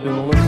Abdullah